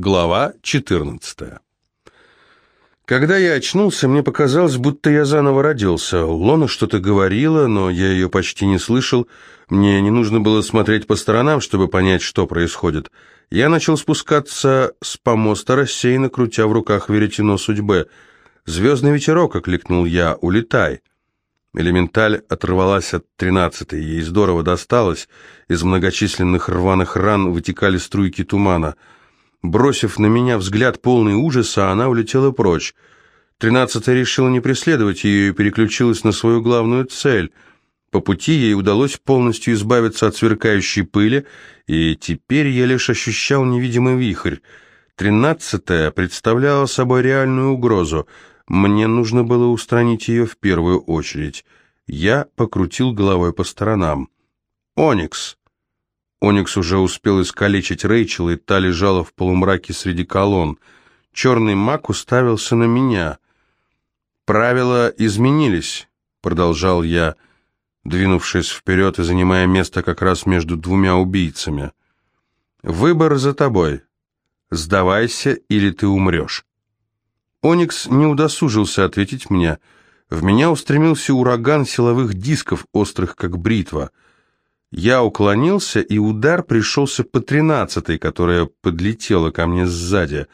Глава 14 Когда я очнулся, мне показалось, будто я заново родился. Лона что-то говорила, но я ее почти не слышал. Мне не нужно было смотреть по сторонам, чтобы понять, что происходит. Я начал спускаться с помоста, рассеянно крутя в руках веретено судьбы. «Звездный ветерок!» — окликнул я. «Улетай!» Элементаль оторвалась от тринадцатой, ей здорово досталось. Из многочисленных рваных ран вытекали струйки тумана — Бросив на меня взгляд полный ужаса, она улетела прочь. Тринадцатая решила не преследовать ее и переключилась на свою главную цель. По пути ей удалось полностью избавиться от сверкающей пыли, и теперь я лишь ощущал невидимый вихрь. Тринадцатая представляла собой реальную угрозу. Мне нужно было устранить ее в первую очередь. Я покрутил головой по сторонам. «Оникс!» Оникс уже успел искалечить Рэйчел, и та лежала в полумраке среди колонн. Черный маг уставился на меня. «Правила изменились», — продолжал я, двинувшись вперед и занимая место как раз между двумя убийцами. «Выбор за тобой. Сдавайся, или ты умрешь». Оникс не удосужился ответить мне. В меня устремился ураган силовых дисков, острых как бритва — я уклонился, и удар пришелся по тринадцатой, которая подлетела ко мне сзади.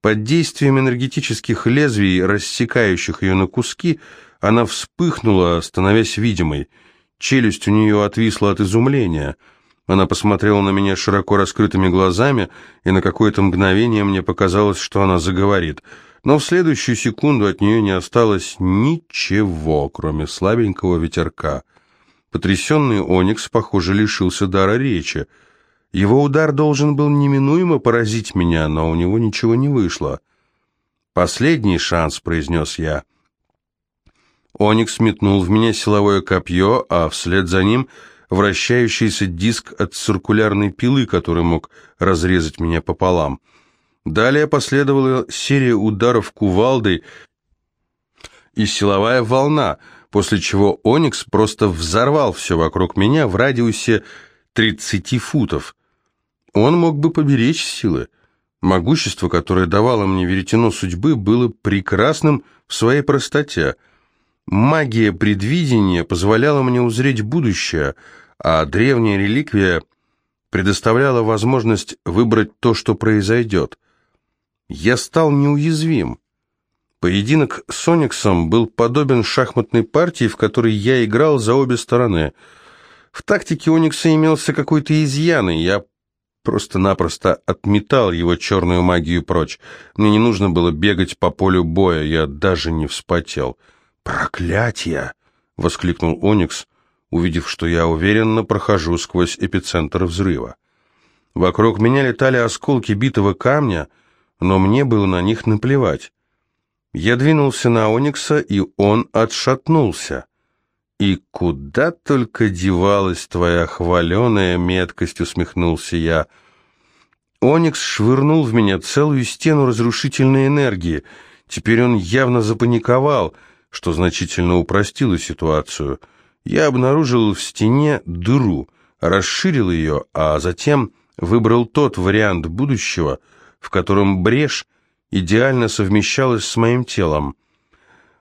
Под действием энергетических лезвий, рассекающих ее на куски, она вспыхнула, становясь видимой. Челюсть у нее отвисла от изумления. Она посмотрела на меня широко раскрытыми глазами, и на какое-то мгновение мне показалось, что она заговорит. Но в следующую секунду от нее не осталось ничего, кроме слабенького ветерка — Потрясенный Оникс, похоже, лишился дара речи. Его удар должен был неминуемо поразить меня, но у него ничего не вышло. «Последний шанс», — произнес я. Оникс метнул в меня силовое копье, а вслед за ним вращающийся диск от циркулярной пилы, который мог разрезать меня пополам. Далее последовала серия ударов кувалдой и силовая волна — после чего Оникс просто взорвал все вокруг меня в радиусе 30 футов. Он мог бы поберечь силы. Могущество, которое давало мне веретено судьбы, было прекрасным в своей простоте. Магия предвидения позволяла мне узреть будущее, а древняя реликвия предоставляла возможность выбрать то, что произойдет. Я стал неуязвим. Поединок с Ониксом был подобен шахматной партии, в которой я играл за обе стороны. В тактике Оникса имелся какой-то изъян, и я просто-напросто отметал его черную магию прочь. Мне не нужно было бегать по полю боя, я даже не вспотел. «Проклятие!» — воскликнул Оникс, увидев, что я уверенно прохожу сквозь эпицентр взрыва. Вокруг меня летали осколки битого камня, но мне было на них наплевать. Я двинулся на Оникса, и он отшатнулся. «И куда только девалась твоя хваленая меткость», — усмехнулся я. Оникс швырнул в меня целую стену разрушительной энергии. Теперь он явно запаниковал, что значительно упростило ситуацию. Я обнаружил в стене дыру, расширил ее, а затем выбрал тот вариант будущего, в котором брешь — идеально совмещалась с моим телом.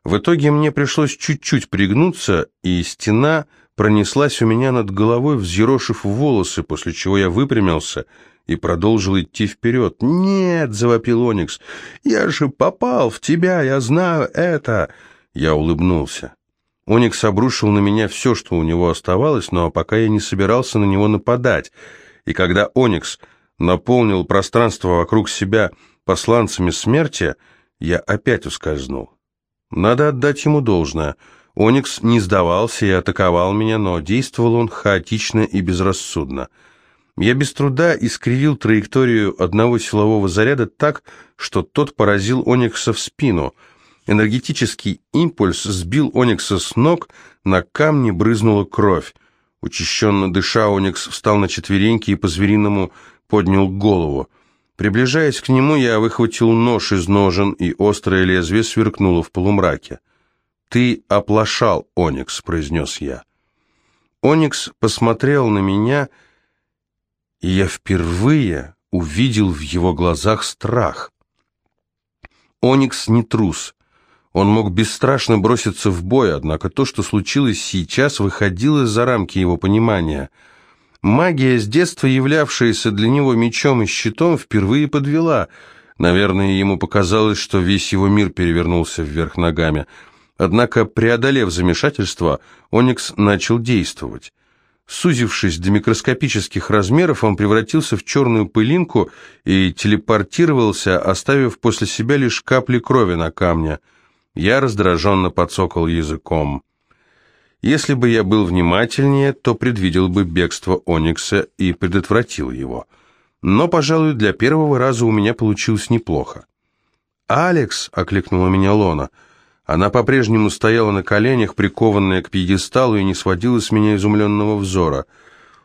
В итоге мне пришлось чуть-чуть пригнуться, и стена пронеслась у меня над головой, взъерошив волосы, после чего я выпрямился и продолжил идти вперед. «Нет!» — завопил Оникс. «Я же попал в тебя, я знаю это!» Я улыбнулся. Оникс обрушил на меня все, что у него оставалось, но пока я не собирался на него нападать. И когда Оникс наполнил пространство вокруг себя посланцами смерти, я опять ускользнул. Надо отдать ему должное. Оникс не сдавался и атаковал меня, но действовал он хаотично и безрассудно. Я без труда искривил траекторию одного силового заряда так, что тот поразил Оникса в спину. Энергетический импульс сбил Оникса с ног, на камне брызнула кровь. Учащенно дыша, Оникс встал на четвереньки и по-звериному поднял голову. Приближаясь к нему, я выхватил нож из ножен, и острое лезвие сверкнуло в полумраке. «Ты оплошал, Оникс», — произнес я. Оникс посмотрел на меня, и я впервые увидел в его глазах страх. Оникс не трус. Он мог бесстрашно броситься в бой, однако то, что случилось сейчас, выходило за рамки его понимания. Магия, с детства являвшаяся для него мечом и щитом, впервые подвела. Наверное, ему показалось, что весь его мир перевернулся вверх ногами. Однако, преодолев замешательство, Оникс начал действовать. Сузившись до микроскопических размеров, он превратился в черную пылинку и телепортировался, оставив после себя лишь капли крови на камне. Я раздраженно подсокал языком. Если бы я был внимательнее, то предвидел бы бегство Оникса и предотвратил его. Но, пожалуй, для первого раза у меня получилось неплохо. «Алекс!» — окликнула меня Лона — она по-прежнему стояла на коленях, прикованная к пьедесталу, и не сводила с меня изумленного взора.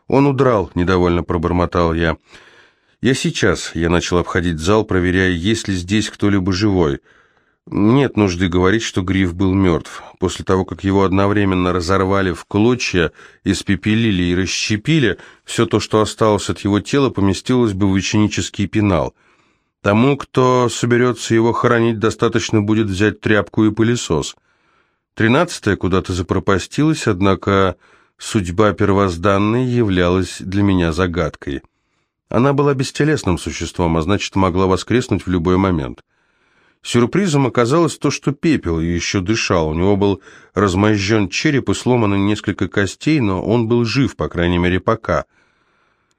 «Он удрал», — недовольно пробормотал я. «Я сейчас», — я начал обходить зал, проверяя, есть ли здесь кто-либо живой. Нет нужды говорить, что Гриф был мертв. После того, как его одновременно разорвали в клочья, испепелили и расщепили, все то, что осталось от его тела, поместилось бы в ученический пенал — Тому, кто соберется его хоронить, достаточно будет взять тряпку и пылесос. Тринадцатая куда-то запропастилась, однако судьба первозданной являлась для меня загадкой. Она была бестелесным существом, а значит, могла воскреснуть в любой момент. Сюрпризом оказалось то, что пепел еще дышал. У него был размозжен череп и сломано несколько костей, но он был жив, по крайней мере, пока.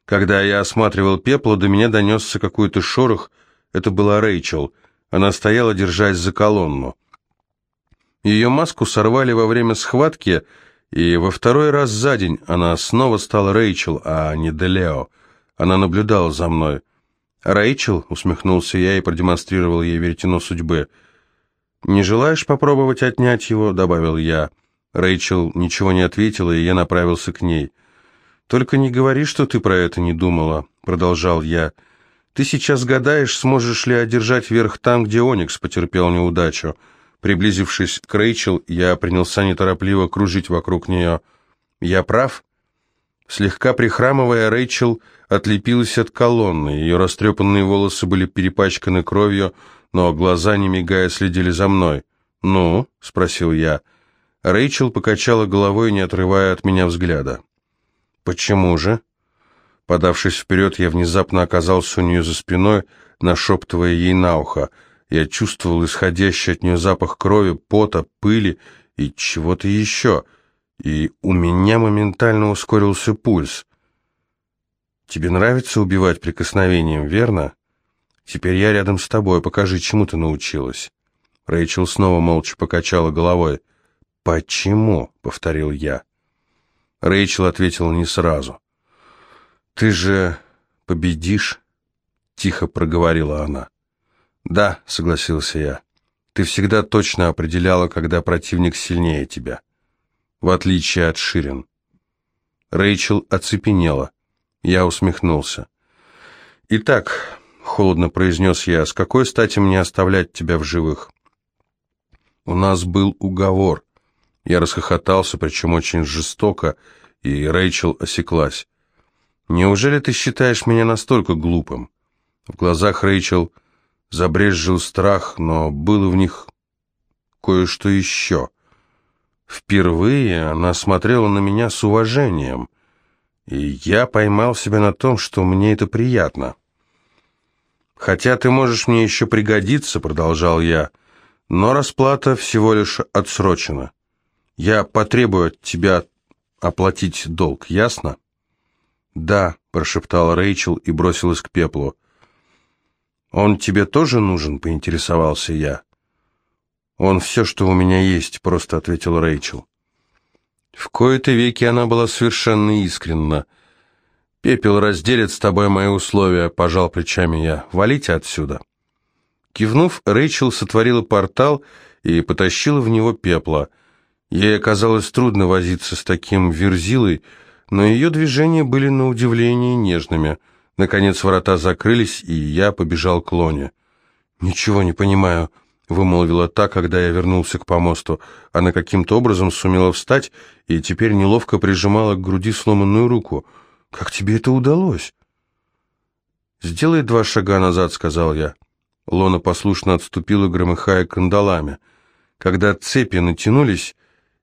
Когда я осматривал пепла, до меня донесся какой-то шорох – это была Рэйчел. Она стояла, держась за колонну. Ее маску сорвали во время схватки, и во второй раз за день она снова стала Рэйчел, а не Делео. Она наблюдала за мной. «Рэйчел?» — усмехнулся я и продемонстрировал ей веретено судьбы. «Не желаешь попробовать отнять его?» — добавил я. Рэйчел ничего не ответила, и я направился к ней. «Только не говори, что ты про это не думала», — продолжал я. Ты сейчас гадаешь, сможешь ли одержать верх там, где Оникс потерпел неудачу. Приблизившись к Рэйчел, я принялся неторопливо кружить вокруг нее. Я прав? Слегка прихрамывая, Рэйчел отлепилась от колонны. Ее растрепанные волосы были перепачканы кровью, но глаза, не мигая, следили за мной. «Ну?» — спросил я. Рэйчел покачала головой, не отрывая от меня взгляда. «Почему же?» Подавшись вперед, я внезапно оказался у нее за спиной, нашептывая ей на ухо. Я чувствовал исходящий от нее запах крови, пота, пыли и чего-то еще, и у меня моментально ускорился пульс. «Тебе нравится убивать прикосновением, верно? Теперь я рядом с тобой, покажи, чему ты научилась». Рэйчел снова молча покачала головой. «Почему?» — повторил я. Рэйчел ответила не сразу. «Ты же победишь?» — тихо проговорила она. «Да», — согласился я. «Ты всегда точно определяла, когда противник сильнее тебя, в отличие от Ширин». Рэйчел оцепенела. Я усмехнулся. «Итак», — холодно произнес я, — «с какой стати мне оставлять тебя в живых?» «У нас был уговор». Я расхохотался, причем очень жестоко, и Рэйчел осеклась. Неужели ты считаешь меня настолько глупым? В глазах Рэйчел забрезжил страх, но было в них кое-что еще. Впервые она смотрела на меня с уважением, и я поймал себя на том, что мне это приятно. «Хотя ты можешь мне еще пригодиться», — продолжал я, — «но расплата всего лишь отсрочена. Я потребую от тебя оплатить долг, ясно?» «Да», — прошептала Рэйчел и бросилась к пеплу. «Он тебе тоже нужен?» — поинтересовался я. «Он все, что у меня есть», — просто ответил Рэйчел. В кои-то веки она была совершенно искренна. «Пепел разделит с тобой мои условия», — пожал плечами я. «Валите отсюда». Кивнув, Рэйчел сотворила портал и потащила в него пепла. Ей оказалось трудно возиться с таким верзилой, — но ее движения были на удивление нежными. Наконец ворота закрылись, и я побежал к Лоне. «Ничего не понимаю», — вымолвила та, когда я вернулся к помосту. Она каким-то образом сумела встать и теперь неловко прижимала к груди сломанную руку. «Как тебе это удалось?» «Сделай два шага назад», — сказал я. Лона послушно отступила, громыхая кандалами. Когда цепи натянулись,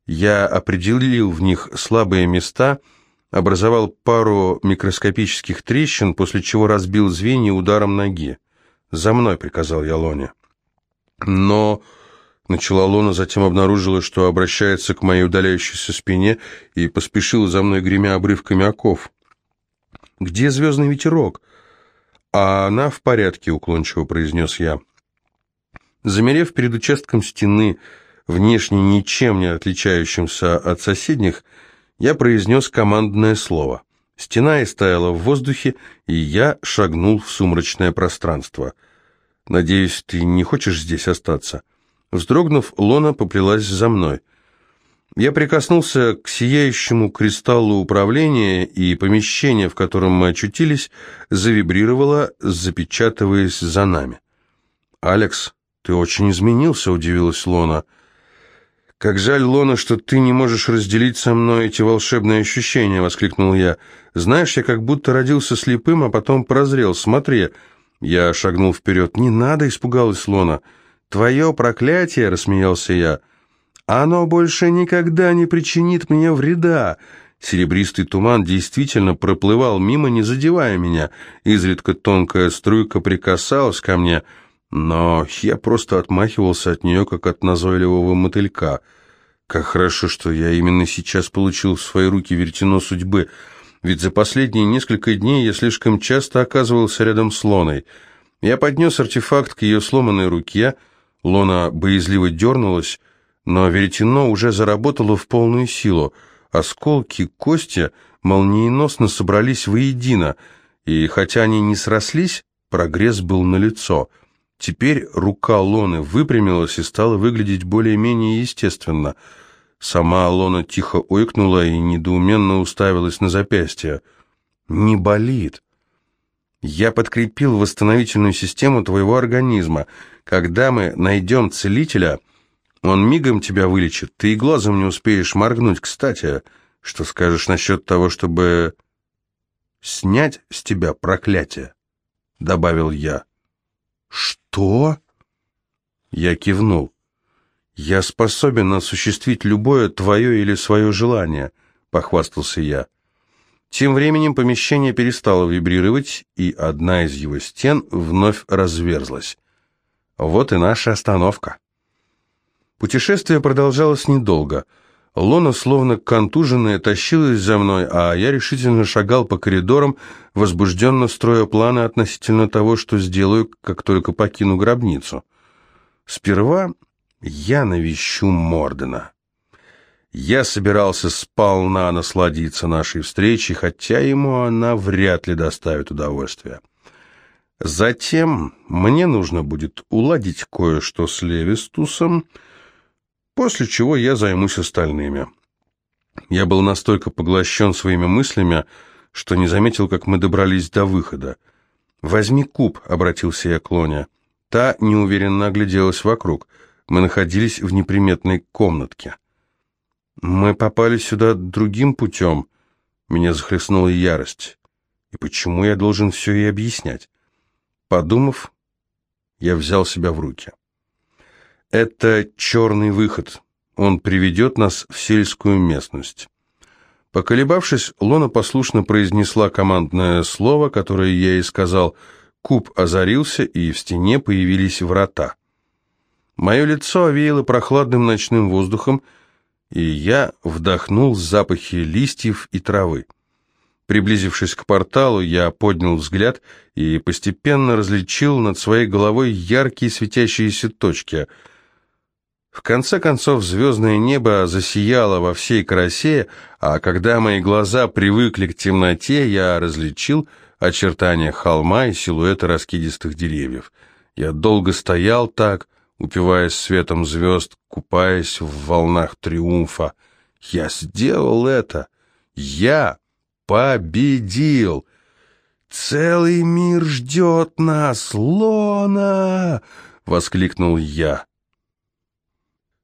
я определил в них слабые места, образовал пару микроскопических трещин, после чего разбил звенья ударом ноги. «За мной», — приказал я Лоне. «Но...» — начала Лона, затем обнаружила, что обращается к моей удаляющейся спине и поспешила за мной, гремя обрывками оков. «Где звездный ветерок?» «А она в порядке», — уклончиво произнес я. Замерев перед участком стены, внешне ничем не отличающимся от соседних, я произнес командное слово. Стена истаяла в воздухе, и я шагнул в сумрачное пространство. «Надеюсь, ты не хочешь здесь остаться?» Вздрогнув, Лона поплелась за мной. Я прикоснулся к сияющему кристаллу управления, и помещение, в котором мы очутились, завибрировало, запечатываясь за нами. «Алекс, ты очень изменился», — удивилась Лона. «Как жаль, Лона, что ты не можешь разделить со мной эти волшебные ощущения», — воскликнул я. «Знаешь, я как будто родился слепым, а потом прозрел. Смотри». Я шагнул вперед. «Не надо», — испугалась Лона. «Твое проклятие», — рассмеялся я. «Оно больше никогда не причинит мне вреда». Серебристый туман действительно проплывал мимо, не задевая меня. Изредка тонкая струйка прикасалась ко мне — но я просто отмахивался от нее, как от назойливого мотылька. Как хорошо, что я именно сейчас получил в свои руки веретено судьбы, ведь за последние несколько дней я слишком часто оказывался рядом с Лоной. Я поднес артефакт к ее сломанной руке, Лона боязливо дернулась, но веретено уже заработало в полную силу. Осколки кости молниеносно собрались воедино, и хотя они не срослись, прогресс был налицо — Теперь рука Лоны выпрямилась и стала выглядеть более-менее естественно. Сама Лона тихо ойкнула и недоуменно уставилась на запястье. «Не болит». «Я подкрепил восстановительную систему твоего организма. Когда мы найдем целителя, он мигом тебя вылечит. Ты и глазом не успеешь моргнуть. Кстати, что скажешь насчет того, чтобы снять с тебя проклятие?» Добавил я. «Что?» Я кивнул. «Я способен осуществить любое твое или свое желание», — похвастался я. Тем временем помещение перестало вибрировать, и одна из его стен вновь разверзлась. Вот и наша остановка. Путешествие продолжалось недолго — Лона, словно контуженная, тащилась за мной, а я решительно шагал по коридорам, возбужденно строя планы относительно того, что сделаю, как только покину гробницу. Сперва я навещу Мордена. Я собирался сполна насладиться нашей встречей, хотя ему она вряд ли доставит удовольствие. Затем мне нужно будет уладить кое-что с Левистусом, после чего я займусь остальными. Я был настолько поглощен своими мыслями, что не заметил, как мы добрались до выхода. «Возьми куб», — обратился я к Лоне. Та неуверенно огляделась вокруг. Мы находились в неприметной комнатке. «Мы попали сюда другим путем», — меня захлестнула ярость. «И почему я должен все ей объяснять?» Подумав, я взял себя в руки. Это черный выход. Он приведет нас в сельскую местность. Поколебавшись, Лона послушно произнесла командное слово, которое я ей сказал. Куб озарился, и в стене появились врата. Мое лицо овеяло прохладным ночным воздухом, и я вдохнул запахи листьев и травы. Приблизившись к порталу, я поднял взгляд и постепенно различил над своей головой яркие светящиеся точки — в конце концов, звездное небо засияло во всей красе, а когда мои глаза привыкли к темноте, я различил очертания холма и силуэты раскидистых деревьев. Я долго стоял так, упиваясь светом звезд, купаясь в волнах триумфа. Я сделал это! Я победил! «Целый мир ждет нас, Лона!» — воскликнул я.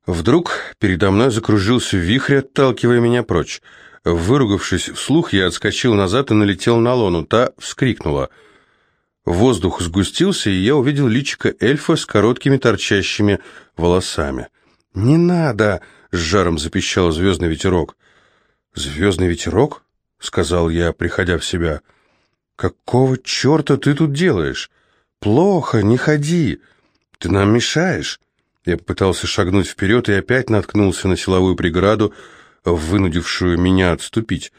Вдруг передо мной закружился вихрь, отталкивая меня прочь. Выругавшись вслух, я отскочил назад и налетел на Лону. Та вскрикнула. Воздух сгустился, и я увидел личико эльфа с короткими торчащими волосами. «Не надо!» — с жаром запищал звездный ветерок. «Звездный ветерок?» — сказал я, приходя в себя. «Какого черта ты тут делаешь? Плохо, не ходи. Ты нам мешаешь». Я попытался шагнуть вперед и опять наткнулся на силовую преграду, вынудившую меня отступить.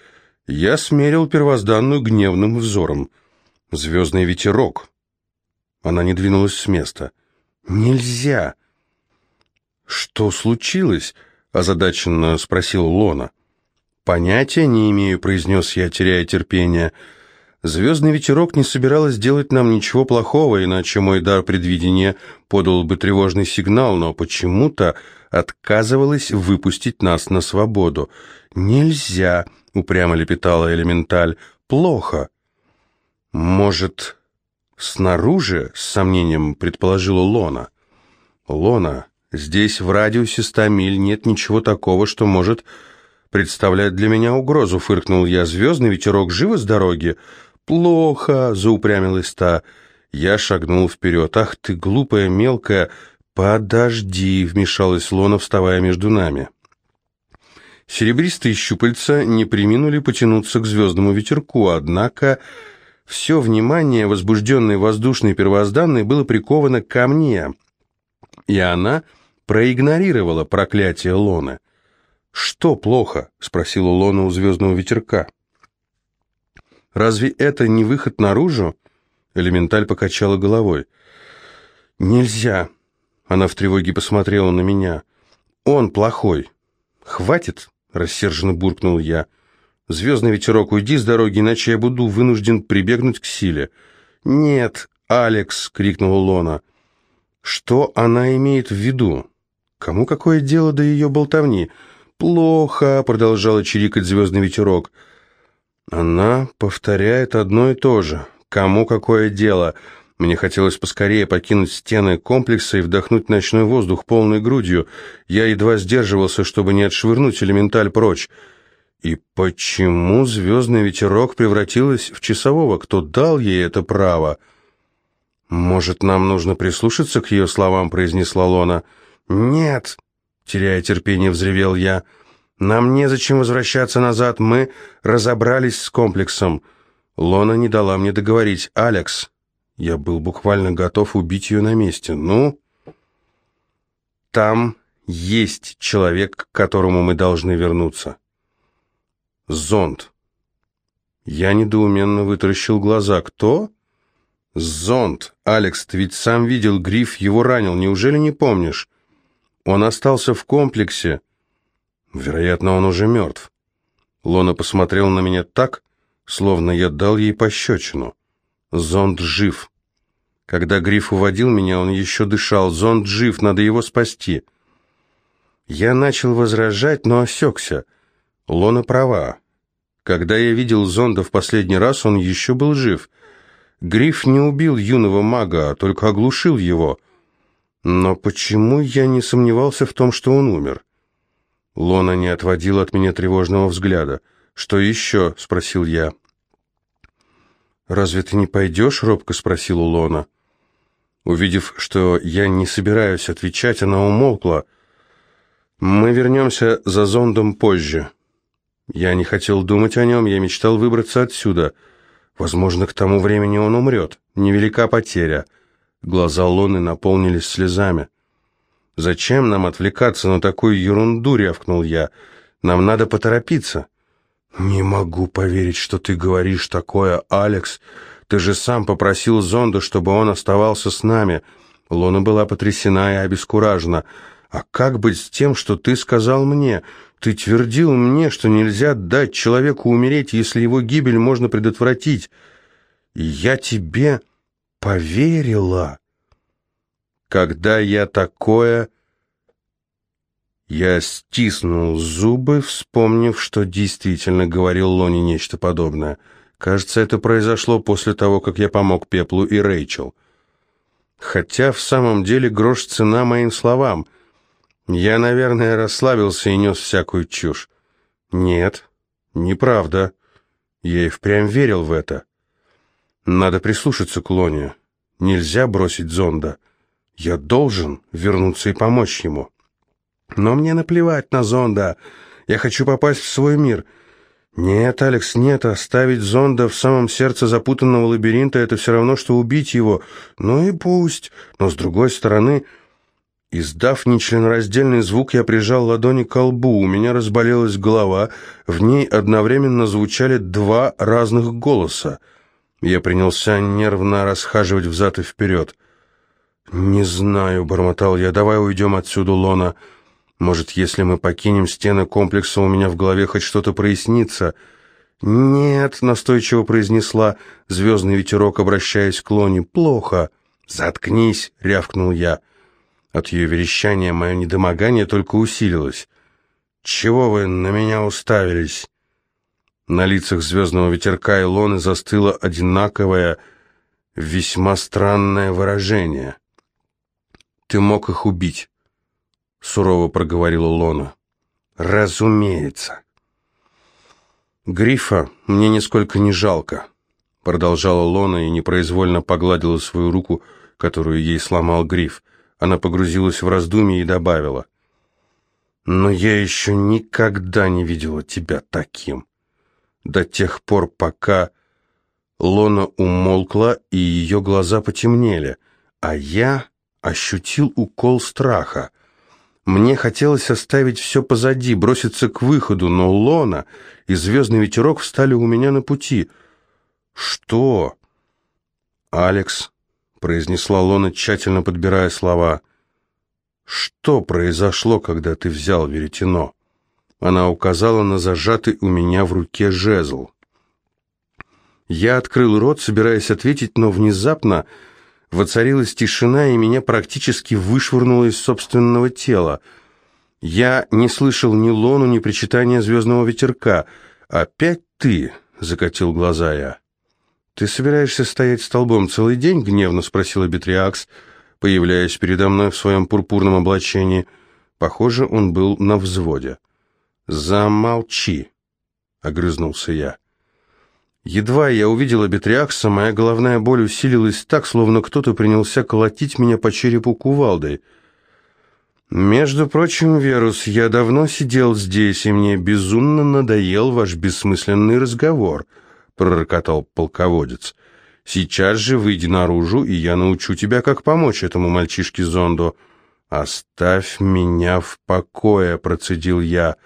Я смерил первозданную гневным взором. «Звездный ветерок». Она не двинулась с места. «Нельзя!» «Что случилось?» — озадаченно спросил Лона. «Понятия не имею», — произнес я, теряя терпение. «Звездный ветерок не собиралась делать нам ничего плохого, иначе мой дар предвидения подал бы тревожный сигнал, но почему-то отказывалась выпустить нас на свободу. «Нельзя», — упрямо лепетала элементаль, — «плохо». «Может, снаружи?» — с сомнением предположила Лона. «Лона, здесь в радиусе ста миль нет ничего такого, что может представляет для меня угрозу», — фыркнул я. «Звездный ветерок живо с дороги?» «Плохо», — заупрямилась та. Я шагнул вперед. «Ах ты, глупая, мелкая!» «Подожди», — вмешалась Лона, вставая между нами. Серебристые щупальца не приминули потянуться к звездному ветерку, однако все внимание возбужденной воздушной первозданной было приковано ко мне, и она проигнорировала проклятие Лоны. «Что плохо?» — спросила Лона у звездного ветерка. «Разве это не выход наружу?» Элементаль покачала головой. «Нельзя!» Она в тревоге посмотрела на меня. «Он плохой!» «Хватит!» — рассерженно буркнул я. «Звездный ветерок, уйди с дороги, иначе я буду вынужден прибегнуть к силе». «Нет, Алекс!» — крикнула Лона. «Что она имеет в виду? Кому какое дело до ее болтовни?» «Плохо», — продолжала чирикать звездный ветерок. «Она повторяет одно и то же. Кому какое дело?» Мне хотелось поскорее покинуть стены комплекса и вдохнуть ночной воздух полной грудью. Я едва сдерживался, чтобы не отшвырнуть элементаль прочь. И почему звездный ветерок превратилась в часового? Кто дал ей это право? «Может, нам нужно прислушаться к ее словам?» — произнесла Лона. «Нет!» теряя терпение, взревел я. «Нам незачем возвращаться назад, мы разобрались с комплексом». Лона не дала мне договорить. «Алекс». Я был буквально готов убить ее на месте. «Ну?» «Там есть человек, к которому мы должны вернуться». «Зонд». Я недоуменно вытаращил глаза. «Кто?» «Зонд. Алекс, ты ведь сам видел, Гриф его ранил. Неужели не помнишь?» Он остался в комплексе. Вероятно, он уже мертв. Лона посмотрела на меня так, словно я дал ей пощечину. Зонд жив. Когда Гриф уводил меня, он еще дышал. Зонд жив, надо его спасти. Я начал возражать, но осекся. Лона права. Когда я видел Зонда в последний раз, он еще был жив. Гриф не убил юного мага, а только оглушил его. Но почему я не сомневался в том, что он умер? Лона не отводила от меня тревожного взгляда. «Что еще?» — спросил я. «Разве ты не пойдешь?» — робко спросила Лона. Увидев, что я не собираюсь отвечать, она умолкла. «Мы вернемся за зондом позже». Я не хотел думать о нем, я мечтал выбраться отсюда. Возможно, к тому времени он умрет. Невелика потеря. Глаза Лоны наполнились слезами. «Зачем нам отвлекаться на такую ерунду?» — рявкнул я. «Нам надо поторопиться». «Не могу поверить, что ты говоришь такое, Алекс. Ты же сам попросил Зонда, чтобы он оставался с нами». Лона была потрясена и обескуражена. «А как быть с тем, что ты сказал мне? Ты твердил мне, что нельзя дать человеку умереть, если его гибель можно предотвратить. Я тебе поверила. Когда я такое... Я стиснул зубы, вспомнив, что действительно говорил Лони нечто подобное. Кажется, это произошло после того, как я помог Пеплу и Рэйчел. Хотя в самом деле грош цена моим словам. Я, наверное, расслабился и нес всякую чушь. Нет, неправда. Я и впрямь верил в это. Надо прислушаться к Лоне. Нельзя бросить зонда. Я должен вернуться и помочь ему. Но мне наплевать на зонда. Я хочу попасть в свой мир. Нет, Алекс, нет, оставить зонда в самом сердце запутанного лабиринта — это все равно, что убить его. Ну и пусть. Но с другой стороны... Издав нечленораздельный звук, я прижал ладони к лбу. У меня разболелась голова. В ней одновременно звучали два разных голоса. Я принялся нервно расхаживать взад и вперед. «Не знаю», — бормотал я, — «давай уйдем отсюда, Лона». Может, если мы покинем стены комплекса, у меня в голове хоть что-то прояснится?» «Нет», — настойчиво произнесла звездный ветерок, обращаясь к Лоне. «Плохо». «Заткнись», — рявкнул я. От ее верещания мое недомогание только усилилось. «Чего вы на меня уставились?» На лицах звездного ветерка и Лоны застыло одинаковое, весьма странное выражение. «Ты мог их убить». — сурово проговорила Лона. «Разумеется». «Грифа мне нисколько не жалко», — продолжала Лона и непроизвольно погладила свою руку, которую ей сломал Гриф. Она погрузилась в раздумье и добавила. «Но я еще никогда не видела тебя таким. До тех пор, пока...» Лона умолкла, и ее глаза потемнели, а я ощутил укол страха. Мне хотелось оставить все позади, броситься к выходу, но Лона и звездный ветерок встали у меня на пути. «Что?» «Алекс», — произнесла Лона, тщательно подбирая слова, — «что произошло, когда ты взял веретено?» Она указала на зажатый у меня в руке жезл. Я открыл рот, собираясь ответить, но внезапно Воцарилась тишина, и меня практически вышвырнуло из собственного тела. Я не слышал ни лону, ни причитания звездного ветерка. «Опять ты?» — закатил глаза я. «Ты собираешься стоять столбом целый день?» — гневно спросила Бетриакс, появляясь передо мной в своем пурпурном облачении. Похоже, он был на взводе. «Замолчи!» — огрызнулся я. Едва я увидела Бетриакса, моя головная боль усилилась так, словно кто-то принялся колотить меня по черепу кувалдой. «Между прочим, Верус, я давно сидел здесь, и мне безумно надоел ваш бессмысленный разговор», — пророкотал полководец. «Сейчас же выйди наружу, и я научу тебя, как помочь этому мальчишке Зонду». «Оставь меня в покое», — процедил я.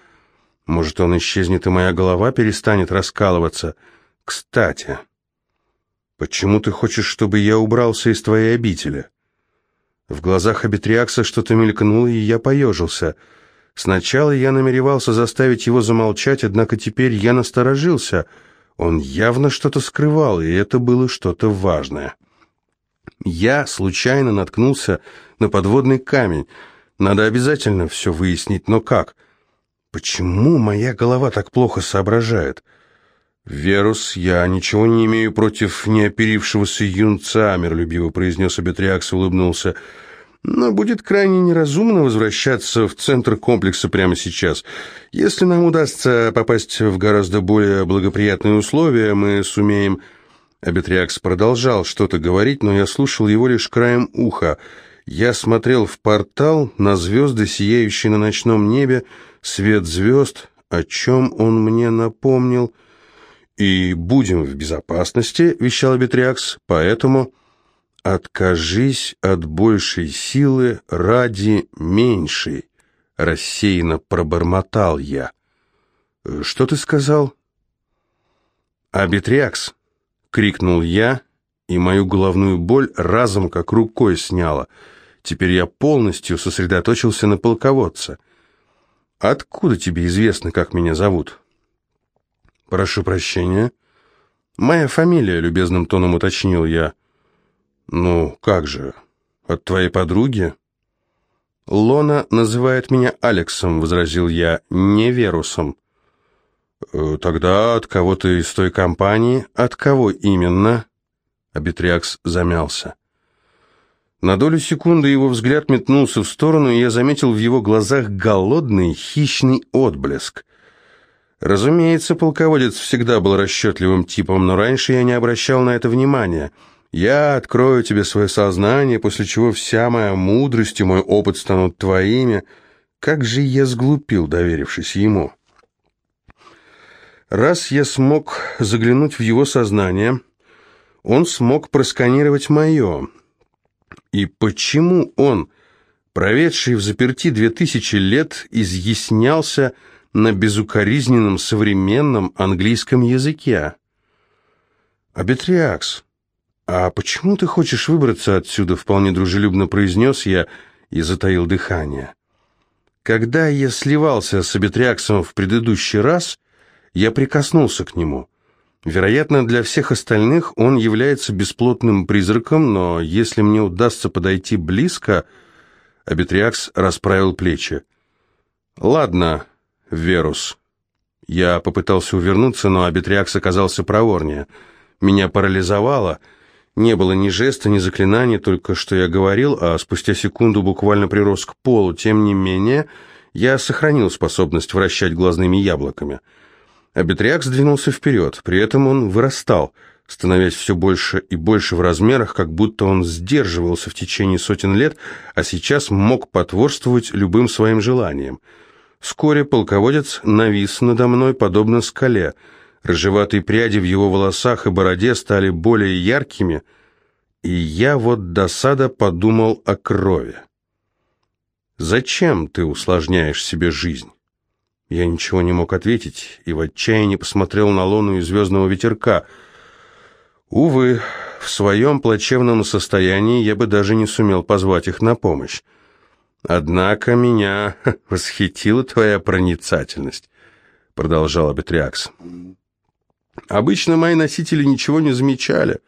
«Может, он исчезнет, и моя голова перестанет раскалываться». Кстати, почему ты хочешь, чтобы я убрался из твоей обители? В глазах Абитриакса что-то мелькнуло, и я поежился. Сначала я намеревался заставить его замолчать, однако теперь я насторожился. Он явно что-то скрывал, и это было что-то важное. Я случайно наткнулся на подводный камень. Надо обязательно все выяснить, но как? Почему моя голова так плохо соображает? «Верус, я ничего не имею против неоперившегося юнца», — миролюбиво произнес Абитриакс и улыбнулся. «Но будет крайне неразумно возвращаться в центр комплекса прямо сейчас. Если нам удастся попасть в гораздо более благоприятные условия, мы сумеем...» Абитриакс продолжал что-то говорить, но я слушал его лишь краем уха. Я смотрел в портал на звезды, сияющие на ночном небе, свет звезд, о чем он мне напомнил и будем в безопасности», — вещал Бетриакс, — «поэтому откажись от большей силы ради меньшей», — рассеянно пробормотал я. «Что ты сказал?» «Абитриакс», — крикнул я, и мою головную боль разом как рукой сняло. Теперь я полностью сосредоточился на полководце. «Откуда тебе известно, как меня зовут?» «Прошу прощения». «Моя фамилия», — любезным тоном уточнил я. «Ну, как же? От твоей подруги?» «Лона называет меня Алексом», — возразил я, — «не Верусом». «Э, «Тогда от кого-то из той компании?» «От кого именно?» Абитриакс замялся. На долю секунды его взгляд метнулся в сторону, и я заметил в его глазах голодный, хищный отблеск. Разумеется, полководец всегда был расчетливым типом, но раньше я не обращал на это внимания. Я открою тебе свое сознание, после чего вся моя мудрость и мой опыт станут твоими. Как же я сглупил, доверившись ему. Раз я смог заглянуть в его сознание, он смог просканировать мое. И почему он, проведший в заперти две тысячи лет, изъяснялся на безукоризненном современном английском языке. «Абитриакс, а почему ты хочешь выбраться отсюда?» вполне дружелюбно произнес я и затаил дыхание. Когда я сливался с Абитриаксом в предыдущий раз, я прикоснулся к нему. Вероятно, для всех остальных он является бесплотным призраком, но если мне удастся подойти близко... Абитриакс расправил плечи. «Ладно, Верус. Я попытался увернуться, но Абитриакс оказался проворнее. Меня парализовало. Не было ни жеста, ни заклинания, только что я говорил, а спустя секунду буквально прирос к полу. Тем не менее, я сохранил способность вращать глазными яблоками. Абитриакс двинулся вперед, при этом он вырастал, становясь все больше и больше в размерах, как будто он сдерживался в течение сотен лет, а сейчас мог потворствовать любым своим желаниям. Вскоре полководец навис надо мной, подобно скале. Рыжеватые пряди в его волосах и бороде стали более яркими, и я вот досада подумал о крови. «Зачем ты усложняешь себе жизнь?» Я ничего не мог ответить и в отчаянии посмотрел на луну и звездного ветерка. Увы, в своем плачевном состоянии я бы даже не сумел позвать их на помощь. «Однако меня восхитила твоя проницательность», — продолжал Абитриакс. «Обычно мои носители ничего не замечали.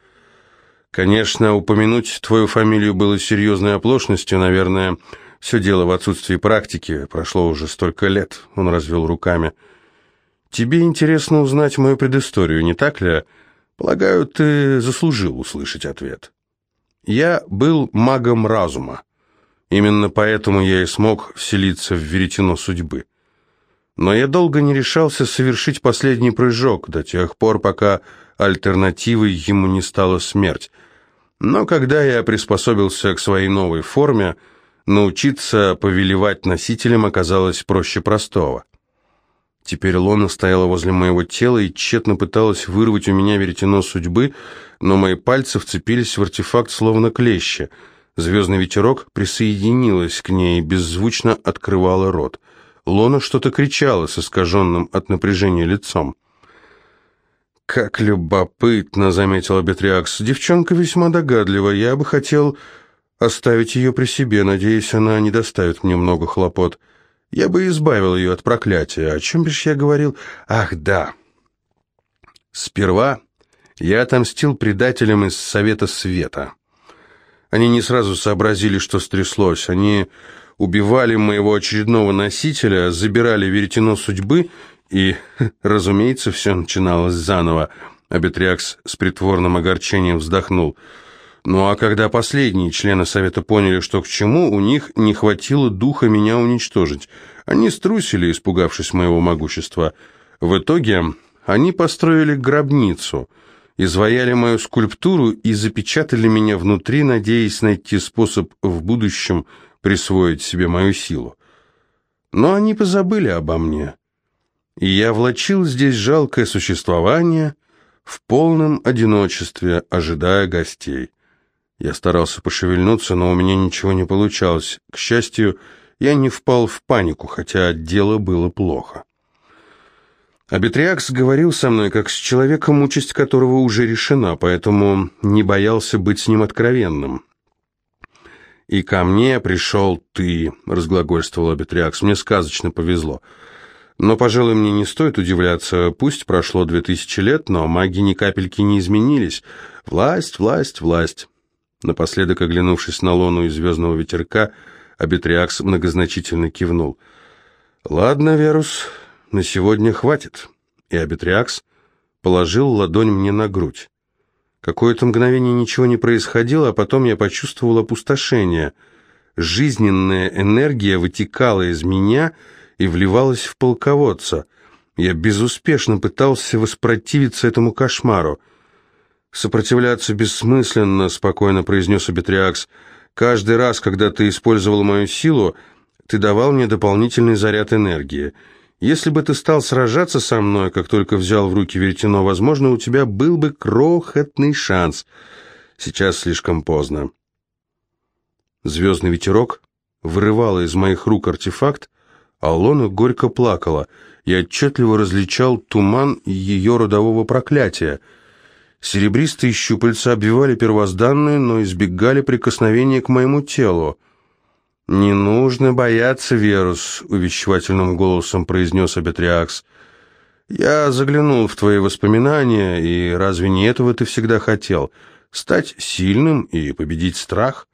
Конечно, упомянуть твою фамилию было серьезной оплошностью, наверное, все дело в отсутствии практики. Прошло уже столько лет», — он развел руками. «Тебе интересно узнать мою предысторию, не так ли? Полагаю, ты заслужил услышать ответ». «Я был магом разума». Именно поэтому я и смог вселиться в веретено судьбы. Но я долго не решался совершить последний прыжок, до тех пор, пока альтернативой ему не стала смерть. Но когда я приспособился к своей новой форме, научиться повелевать носителем оказалось проще простого. Теперь Лона стояла возле моего тела и тщетно пыталась вырвать у меня веретено судьбы, но мои пальцы вцепились в артефакт словно клещи — Звездный ветерок присоединилась к ней и беззвучно открывала рот. Лона что-то кричала с искаженным от напряжения лицом. «Как любопытно», — заметила Бетриакс. «Девчонка весьма догадлива. Я бы хотел оставить ее при себе. Надеюсь, она не доставит мне много хлопот. Я бы избавил ее от проклятия. О чем бишь я говорил? Ах, да. Сперва я отомстил предателям из Совета Света». Они не сразу сообразили, что стряслось. Они убивали моего очередного носителя, забирали веретено судьбы, и, разумеется, все начиналось заново. Абитриакс с притворным огорчением вздохнул. Ну а когда последние члены Совета поняли, что к чему, у них не хватило духа меня уничтожить. Они струсили, испугавшись моего могущества. В итоге они построили гробницу — изваяли мою скульптуру и запечатали меня внутри, надеясь найти способ в будущем присвоить себе мою силу. Но они позабыли обо мне, и я влачил здесь жалкое существование в полном одиночестве, ожидая гостей. Я старался пошевельнуться, но у меня ничего не получалось. К счастью, я не впал в панику, хотя дело было плохо. Абитриакс говорил со мной, как с человеком, участь которого уже решена, поэтому не боялся быть с ним откровенным. «И ко мне пришел ты», — разглагольствовал Абитриакс, — «мне сказочно повезло. Но, пожалуй, мне не стоит удивляться, пусть прошло две тысячи лет, но маги ни капельки не изменились. Власть, власть, власть». Напоследок, оглянувшись на лону и звездного ветерка, Абитриакс многозначительно кивнул. «Ладно, Верус, на сегодня хватит. И Абитриакс положил ладонь мне на грудь. Какое-то мгновение ничего не происходило, а потом я почувствовал опустошение. Жизненная энергия вытекала из меня и вливалась в полководца. Я безуспешно пытался воспротивиться этому кошмару. «Сопротивляться бессмысленно», — спокойно произнес Абитриакс. «Каждый раз, когда ты использовал мою силу, ты давал мне дополнительный заряд энергии. Если бы ты стал сражаться со мной, как только взял в руки веретено, возможно, у тебя был бы крохотный шанс. Сейчас слишком поздно». Звездный ветерок вырывала из моих рук артефакт, а Лона горько плакала. Я отчетливо различал туман ее родового проклятия. Серебристые щупальца обвивали первозданную, но избегали прикосновения к моему телу. «Не нужно бояться, Верус», — увещевательным голосом произнес Абетриакс. «Я заглянул в твои воспоминания, и разве не этого ты всегда хотел? Стать сильным и победить страх?»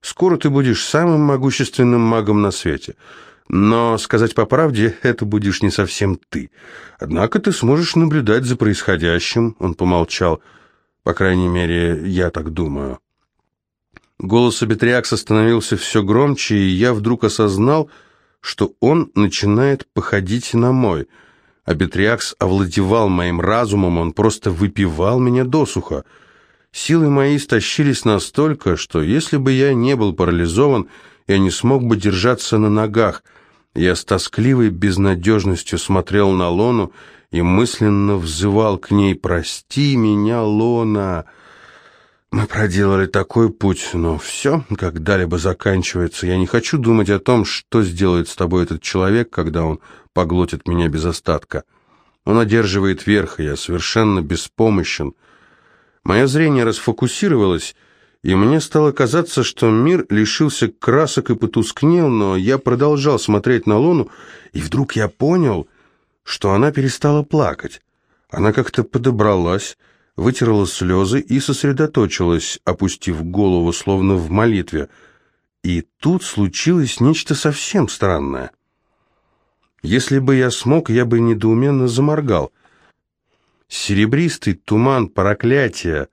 Скоро ты будешь самым могущественным магом на свете. Но, сказать по правде, это будешь не совсем ты. Однако ты сможешь наблюдать за происходящим, он помолчал. По крайней мере, я так думаю. Голос Абитриакса становился все громче, и я вдруг осознал, что он начинает походить на мой. Абитриакс овладевал моим разумом, он просто выпивал меня досуха. Силы мои истощились настолько, что если бы я не был парализован, я не смог бы держаться на ногах. Я с тоскливой безнадежностью смотрел на Лону и мысленно взывал к ней «Прости меня, Лона!» Мы проделали такой путь, но все когда-либо заканчивается. Я не хочу думать о том, что сделает с тобой этот человек, когда он поглотит меня без остатка. Он одерживает верх, и я совершенно беспомощен. Мое зрение расфокусировалось, и мне стало казаться, что мир лишился красок и потускнел, но я продолжал смотреть на Луну, и вдруг я понял, что она перестала плакать. Она как-то подобралась, вытерла слезы и сосредоточилась, опустив голову, словно в молитве. И тут случилось нечто совсем странное. Если бы я смог, я бы недоуменно заморгал. Серебристый туман проклятия,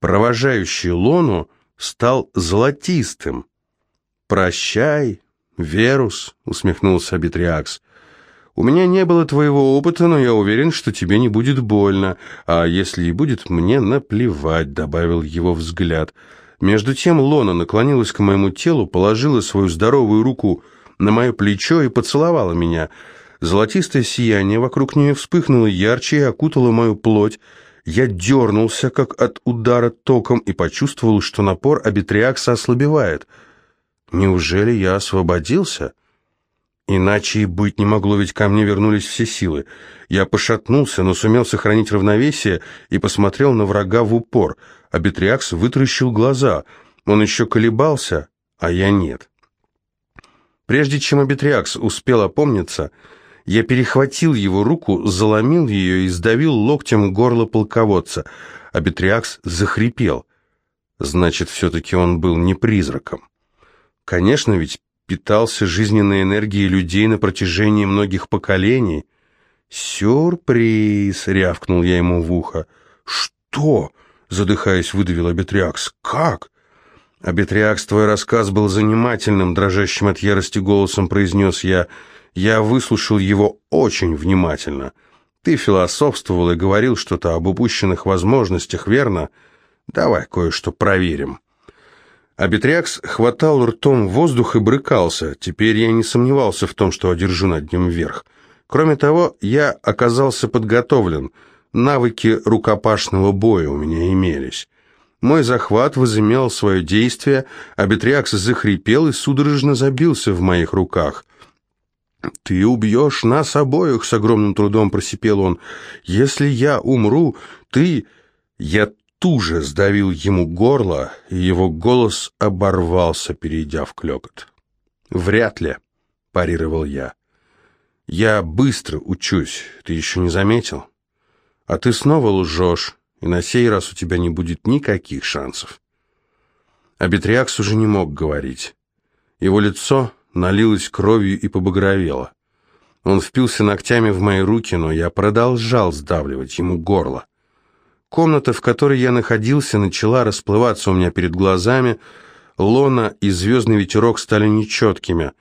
провожающий Лону, стал золотистым. «Прощай, Верус», — усмехнулся Абитриакс. «У меня не было твоего опыта, но я уверен, что тебе не будет больно, а если и будет, мне наплевать», — добавил его взгляд. Между тем Лона наклонилась к моему телу, положила свою здоровую руку на мое плечо и поцеловала меня — Золотистое сияние вокруг нее вспыхнуло ярче и окутало мою плоть. Я дернулся, как от удара током, и почувствовал, что напор абитриакса ослабевает. Неужели я освободился? Иначе и быть не могло, ведь ко мне вернулись все силы. Я пошатнулся, но сумел сохранить равновесие и посмотрел на врага в упор. Абитриакс вытаращил глаза. Он еще колебался, а я нет. Прежде чем Абитриакс успел опомниться, я перехватил его руку, заломил ее и сдавил локтем горло полководца. А Бетриакс захрипел. Значит, все-таки он был не призраком. Конечно, ведь питался жизненной энергией людей на протяжении многих поколений. «Сюрприз!» — рявкнул я ему в ухо. «Что?» — задыхаясь, выдавил Абитриакс. «Как?» «Абитриакс, твой рассказ был занимательным», — дрожащим от ярости голосом произнес я. Я выслушал его очень внимательно. Ты философствовал и говорил что-то об упущенных возможностях, верно? Давай кое-что проверим. Абитрякс хватал ртом воздух и брыкался. Теперь я не сомневался в том, что одержу над ним верх. Кроме того, я оказался подготовлен. Навыки рукопашного боя у меня имелись. Мой захват возымел свое действие, а Бетрякс захрипел и судорожно забился в моих руках. «Ты убьешь нас обоих!» — с огромным трудом просипел он. «Если я умру, ты...» Я туже сдавил ему горло, и его голос оборвался, перейдя в клекот. «Вряд ли», — парировал я. «Я быстро учусь, ты еще не заметил? А ты снова лжешь, и на сей раз у тебя не будет никаких шансов». Абитриакс уже не мог говорить. Его лицо налилась кровью и побагровела. Он впился ногтями в мои руки, но я продолжал сдавливать ему горло. Комната, в которой я находился, начала расплываться у меня перед глазами. Лона и звездный ветерок стали нечеткими.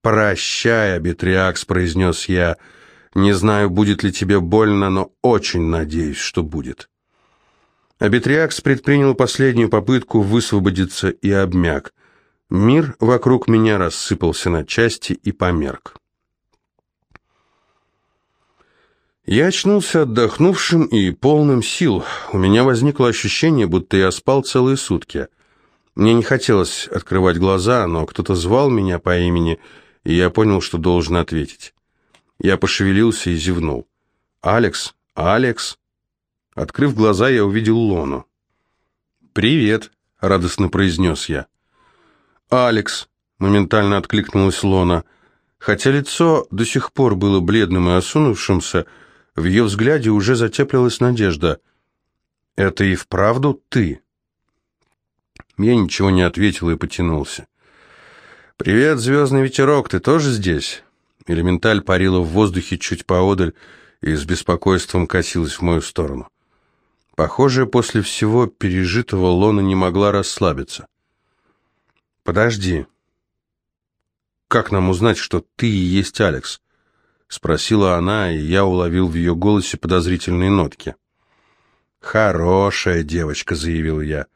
«Прощай, Абитриакс», — произнес я. Не знаю, будет ли тебе больно, но очень надеюсь, что будет. Абитриакс предпринял последнюю попытку высвободиться и обмяк. Мир вокруг меня рассыпался на части и померк. Я очнулся отдохнувшим и полным сил. У меня возникло ощущение, будто я спал целые сутки. Мне не хотелось открывать глаза, но кто-то звал меня по имени, и я понял, что должен ответить. Я пошевелился и зевнул. «Алекс? Алекс?» Открыв глаза, я увидел Лону. «Привет», — радостно произнес я. «Алекс», — моментально откликнулась Лона. Хотя лицо до сих пор было бледным и осунувшимся, — в ее взгляде уже затеплилась надежда. «Это и вправду ты?» Я ничего не ответил и потянулся. «Привет, звездный ветерок, ты тоже здесь?» Элементаль парила в воздухе чуть поодаль и с беспокойством косилась в мою сторону. Похоже, после всего пережитого Лона не могла расслабиться. «Подожди. Как нам узнать, что ты и есть Алекс?» Спросила она, и я уловил в ее голосе подозрительные нотки. «Хорошая девочка», — заявил я.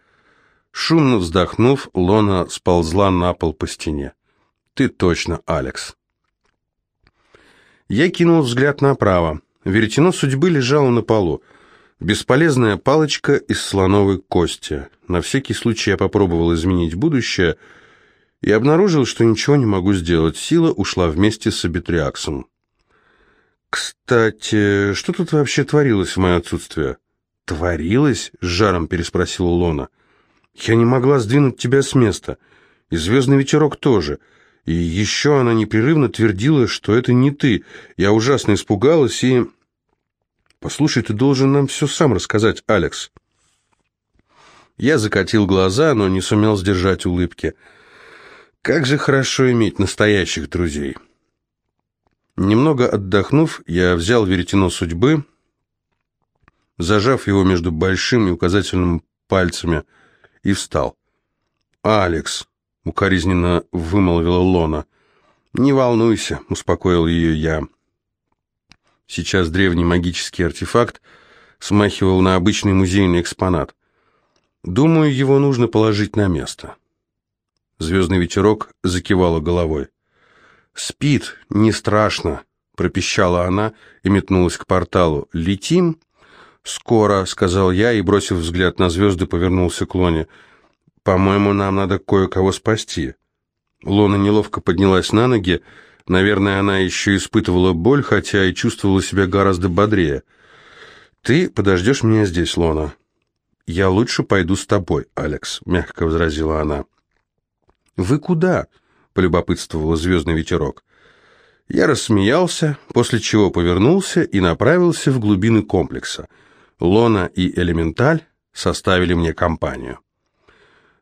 Шумно вздохнув, Лона сползла на пол по стене. «Ты точно Алекс». Я кинул взгляд направо. Веретено судьбы лежало на полу. Бесполезная палочка из слоновой кости. На всякий случай я попробовал изменить будущее и обнаружил, что ничего не могу сделать. Сила ушла вместе с абитриаксом. «Кстати, что тут вообще творилось в мое отсутствие?» «Творилось?» — с жаром переспросила Лона. «Я не могла сдвинуть тебя с места. И звездный ветерок тоже. И еще она непрерывно твердила, что это не ты. Я ужасно испугалась и...» «Послушай, ты должен нам все сам рассказать, Алекс». Я закатил глаза, но не сумел сдержать улыбки. «Как же хорошо иметь настоящих друзей». Немного отдохнув, я взял веретено судьбы, зажав его между большим и указательным пальцами, и встал. «Алекс», — укоризненно вымолвила Лона. «Не волнуйся», — успокоил ее я. Сейчас древний магический артефакт смахивал на обычный музейный экспонат. Думаю, его нужно положить на место. Звездный ветерок закивала головой. «Спит, не страшно», — пропищала она и метнулась к порталу. «Летим?» «Скоро», — сказал я и, бросив взгляд на звезды, повернулся к Лоне. «По-моему, нам надо кое-кого спасти». Лона неловко поднялась на ноги. Наверное, она еще испытывала боль, хотя и чувствовала себя гораздо бодрее. «Ты подождешь меня здесь, Лона?» «Я лучше пойду с тобой, Алекс», — мягко возразила она. «Вы куда?» Полюбопытствовал звездный ветерок. Я рассмеялся, после чего повернулся и направился в глубины комплекса. Лона и Элементаль составили мне компанию.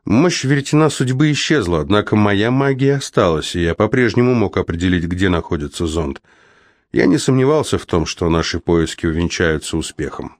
Мощь веретена судьбы исчезла, однако моя магия осталась, и я по-прежнему мог определить, где находится зонд. Я не сомневался в том, что наши поиски увенчаются успехом.